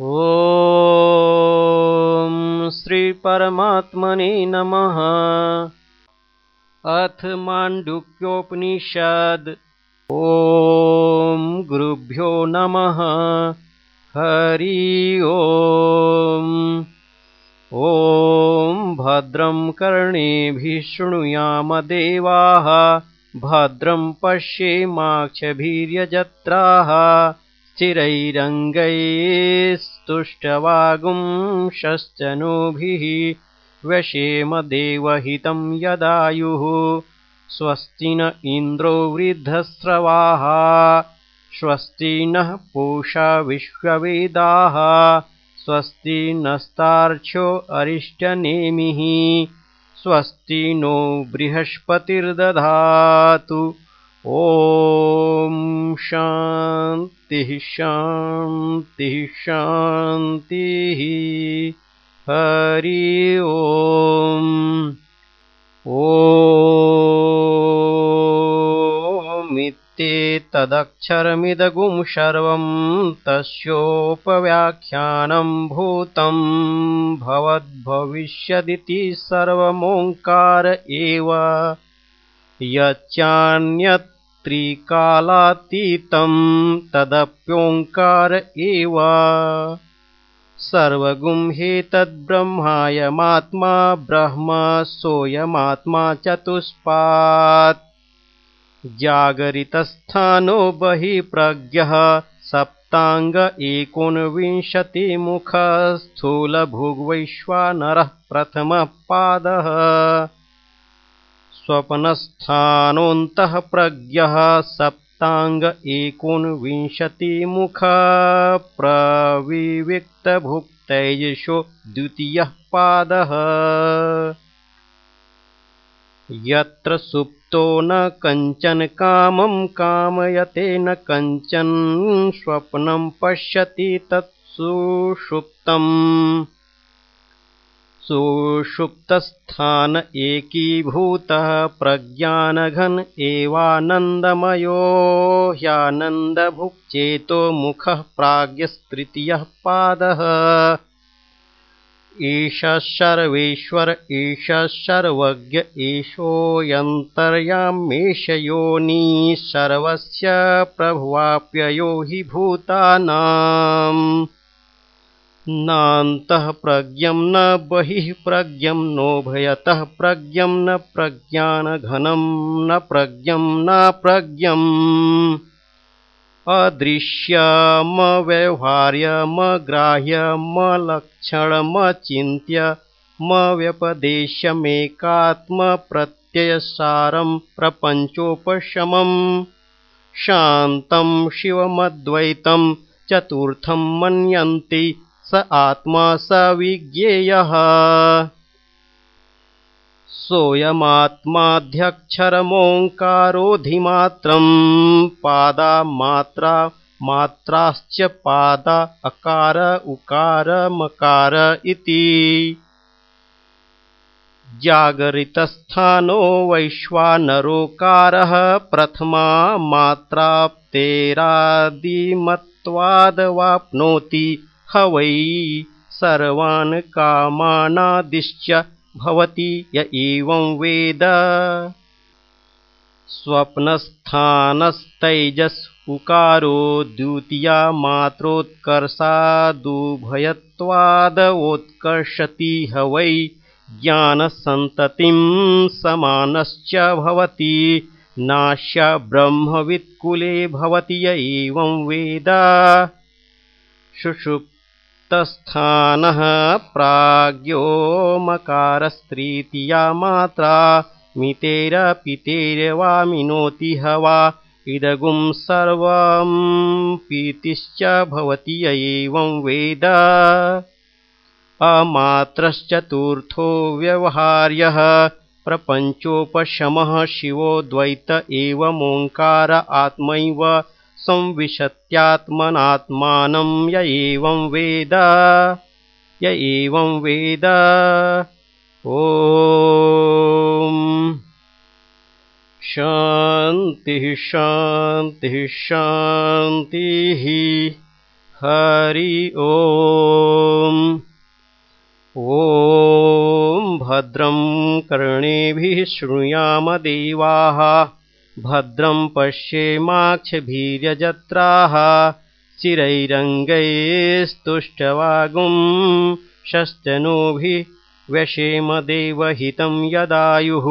ॐ श्रीपरमात्मने नमः। अथ माण्डुक्योपनिषद् ॐ गुरुभ्यो नमः। हरि ॐ ॐ भद्रं कर्णेभिः शृणुयामदेवाः भद्रं पश्येमाक्षभिर्यजत्राः स्थिरैरङ्गैस्तुष्टवागुंशश्चनोभिः व्यशेमदेवहितं यदायुः स्वस्ति न इन्द्रो वृद्धस्रवाः स्वस्ति नः पूषा विश्ववेदाः स्वस्ति नस्तार्क्ष्यो अरिष्टनेमिः स्वस्ति नो बृहस्पतिर्दधातु ॐ शान्तिः शान्तिः शान्तिः हरि ॐमित्येतदक्षरमिदगुं सर्वं तस्योपव्याख्यानं भूतं भवद्भविष्यदिति सर्वमोङ्कार एव यच्चान्यत् त्रिकालातीतं तदप्योङ्कार एव। सर्वगुंहेतद्ब्रह्मायमात्मा ब्रह्म सोऽयमात्मा चतुष्पात्। जागरितस्थानो बहिः प्रज्ञः सप्ताङ्ग एकोनविंशतिमुखस्थूलभुग्वैश्वानरः प्रथमः पादः स्वप्नस्थानोऽन्तः प्रज्ञः सप्ताङ्ग एकोनविंशतिमुखप्रविविक्तभुक्तैजशो द्वितीयः पादः। यत्र सुप्तो न कञ्चन कामं कामयते न कञ्चन स्वप्नं पश्यति तत्सुषुप्तम् सुषुप्तस्थान एकीभूतः प्रज्ञानघन एवानन्दमयो ह्यानन्दभुक्चेतो मुखः प्राज्ञस्तृतीयः पादः। एषः सर्वेश्वर एषः सर्वज्ञ एषोऽयन्तर्यामेष योनिः सर्वस्य प्रभुवाप्ययो हि भूतानाम् नान्तः प्रज्ञं न बहिः प्रज्ञं नोभयतः प्रज्ञं न प्रज्ञानघनं न प्रज्ञं न प्रज्ञम्। अदृश्यमव्यवहार्यमग्राह्यमलक्षणमचिन्त्य मव्यपदेशमेकात्मप्रत्ययसारं प्रपञ्चोपशमम्। शान्तं शिवमद्वैतं चतुर्थं मन्यन्ति स आत्मा स विज्ञेयः। सोऽयमात्माध्यक्षरमोङ्कारोऽधिमात्रं पादा मात्रा मात्राश्च पादा अकार उकार मकार इति। जागरितस्थानो वैश्वानरोकारः प्रथमा मात्राप्तेरादिमत्वादवाप्नोति ह वै सर्वान् कामानादिश्च भवति य एवं वेद। स्वप्नस्थानस्तैजस् उकारो द्वितीया मात्रोत्कर्षादुभयत्वादवोत्कर्षति ह वै ज्ञानसन्ततिं समानश्च भवति। नाश्य ब्रह्मवित्कुले भवति य एवं वेद। सुषुप्तस्थानः प्राज्ञो मकारस्त्रीतिया मात्रा मितेरपितेर्वामिनोति ह वा इदगुं सर्वं पीतिश्च भवति य एवं वेद। अमात्रश्चतुर्थो व्यवहार्यः प्रपञ्चोपशमः शिवो द्वैत एवमोङ्कार आत्मैव संविशत्यात्मनात्मानं य एवं वेद य एवं वेद। ॐ। शान्तिः शान्तिः शान्तिः। हरि ॐ भद्रं कर्णेभिः शृणुयाम देवाः भद्रं पश्येमाक्षभीर्यजत्राः चिरैरङ्गैस्तुष्टवागुं शस्तनोभिः व्यशेम देवहितं यदायुः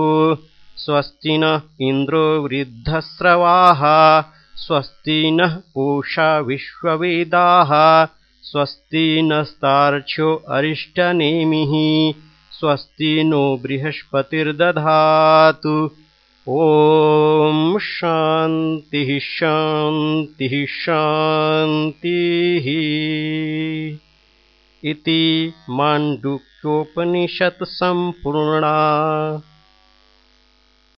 स्वस्ति न इन्द्रो वृद्धस्रवाः स्वस्ति नः पूषा विश्ववेदाः स्वस्ति नस्तार्क्ष्यो अरिष्टनेमिः स्वस्ति नो बृहस्पतिर्दधातु ॐ शान्तिः शान्तिः शान्तिः। इति माण्डुक्योपनिषत् सम्पूर्णा